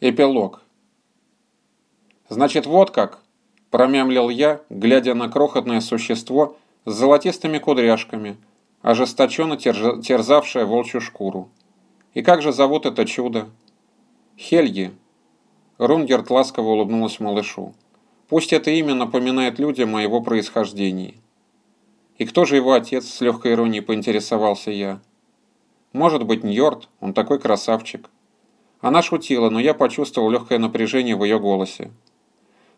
Эпилог. «Значит, вот как?» – промямлил я, глядя на крохотное существо с золотистыми кудряшками, ожесточенно терзавшее волчью шкуру. «И как же зовут это чудо?» «Хельги». Рунгерт ласково улыбнулась малышу. «Пусть это имя напоминает людям о его происхождении». «И кто же его отец?» – с легкой иронией поинтересовался я. «Может быть, Ньорд, он такой красавчик». Она шутила, но я почувствовал легкое напряжение в ее голосе.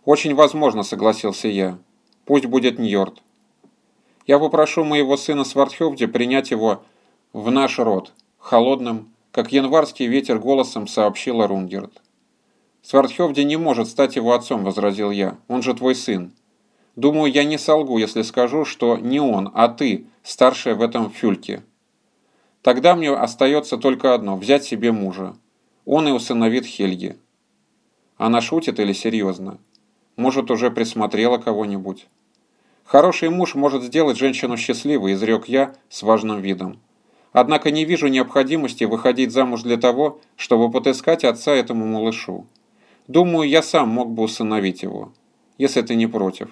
«Очень возможно», — согласился я. «Пусть будет Ньорд. Я попрошу моего сына Свардхевди принять его в наш род, холодным, как январский ветер голосом сообщила Рунгерт. «Свардхевди не может стать его отцом», — возразил я. «Он же твой сын. Думаю, я не солгу, если скажу, что не он, а ты, старшая в этом фюльке. Тогда мне остается только одно — взять себе мужа. Он и усыновит Хельги. Она шутит или серьезно? Может, уже присмотрела кого-нибудь? Хороший муж может сделать женщину счастливой, изрек я с важным видом. Однако не вижу необходимости выходить замуж для того, чтобы потыскать отца этому малышу. Думаю, я сам мог бы усыновить его, если ты не против.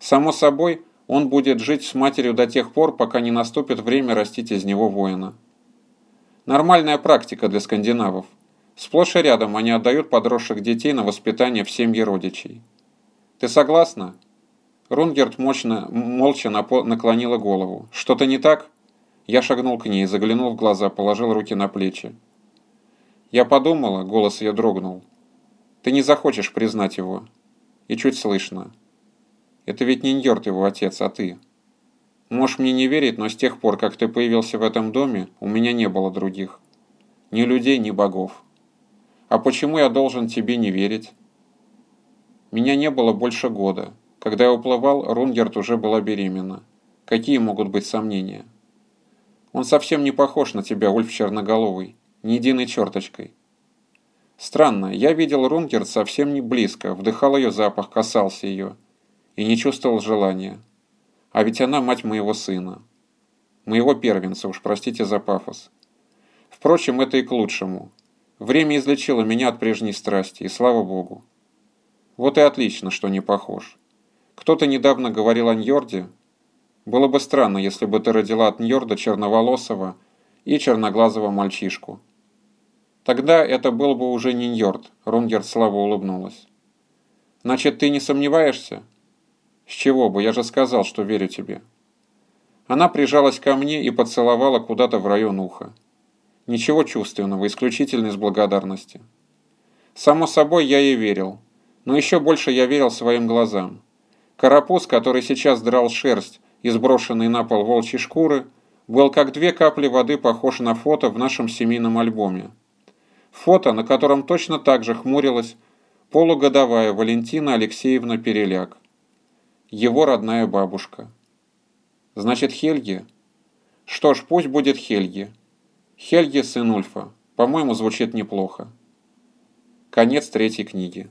Само собой, он будет жить с матерью до тех пор, пока не наступит время растить из него воина. Нормальная практика для скандинавов. Сплошь и рядом они отдают подросших детей на воспитание в семьи родичей. Ты согласна? Рунгерт мощно, молча наклонила голову. Что-то не так? Я шагнул к ней, заглянул в глаза, положил руки на плечи. Я подумала, голос ее дрогнул. Ты не захочешь признать его. И чуть слышно. Это ведь не Ньорт его отец, а ты. Можешь мне не верить, но с тех пор, как ты появился в этом доме, у меня не было других. Ни людей, ни богов. А почему я должен тебе не верить? Меня не было больше года. Когда я уплывал, Рунгерт уже была беременна. Какие могут быть сомнения? Он совсем не похож на тебя, Ульф Черноголовый, ни единой черточкой. Странно, я видел Рунгерт совсем не близко, вдыхал ее запах, касался ее. И не чувствовал желания. А ведь она мать моего сына. Моего первенца, уж простите за пафос. Впрочем, это и к лучшему. Время излечило меня от прежней страсти, и слава богу. Вот и отлично, что не похож. Кто-то недавно говорил о Ньорде. Было бы странно, если бы ты родила от Ньорда черноволосого и черноглазого мальчишку. Тогда это был бы уже не Ньорд, Рунгерт слабо улыбнулась. Значит, ты не сомневаешься? С чего бы, я же сказал, что верю тебе. Она прижалась ко мне и поцеловала куда-то в район уха. Ничего чувственного, исключительно из благодарности. Само собой, я ей верил. Но еще больше я верил своим глазам. Карапуз, который сейчас драл шерсть из брошенной на пол волчьей шкуры, был как две капли воды похож на фото в нашем семейном альбоме. Фото, на котором точно так же хмурилась полугодовая Валентина Алексеевна Переляк. Его родная бабушка. Значит, Хельги? Что ж, пусть будет Хельги. Хельги, сын Ульфа. По-моему, звучит неплохо. Конец третьей книги.